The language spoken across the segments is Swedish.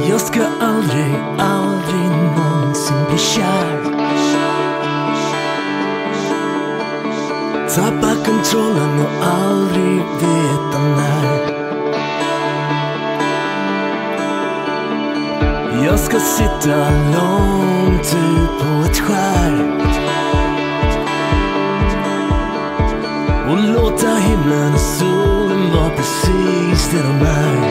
Jag ska aldrig, aldrig någonsin bli kär. Tappa kontrollen och aldrig veta när. Jag ska sitta långt ut på ett skär. Och låta himlen och solen vara precis det de är.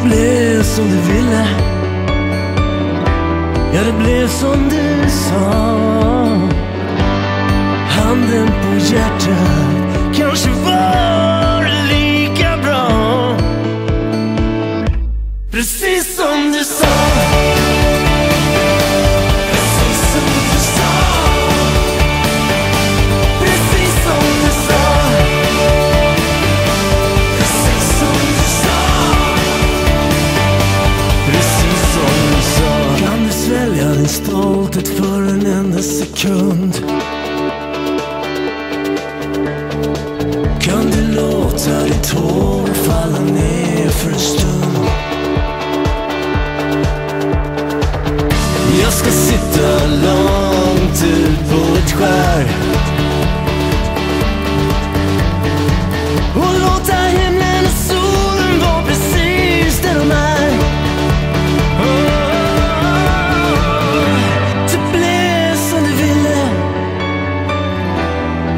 det blev som du ville. Ja, det blev som du sa. Handen på hjärtat. stolthet för en enda sekund. Kan du låta ditt hår falla ner för en stund?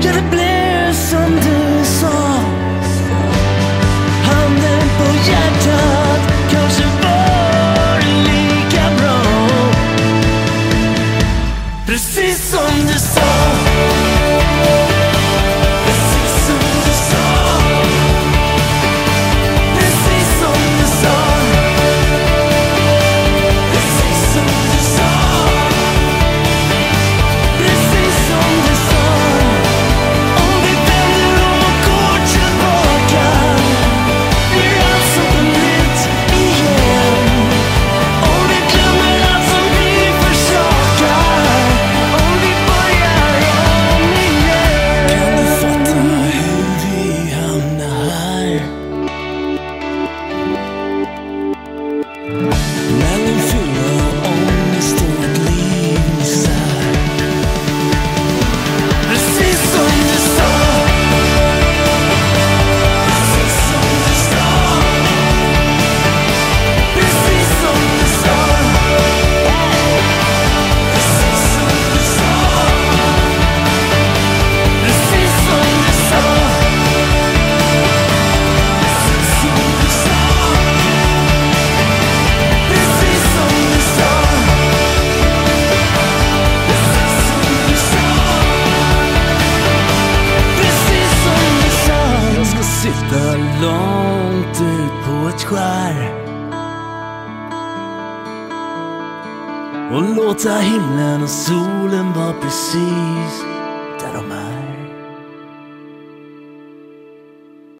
Get the blue. skär och låta himlen och solen vara precis där de är.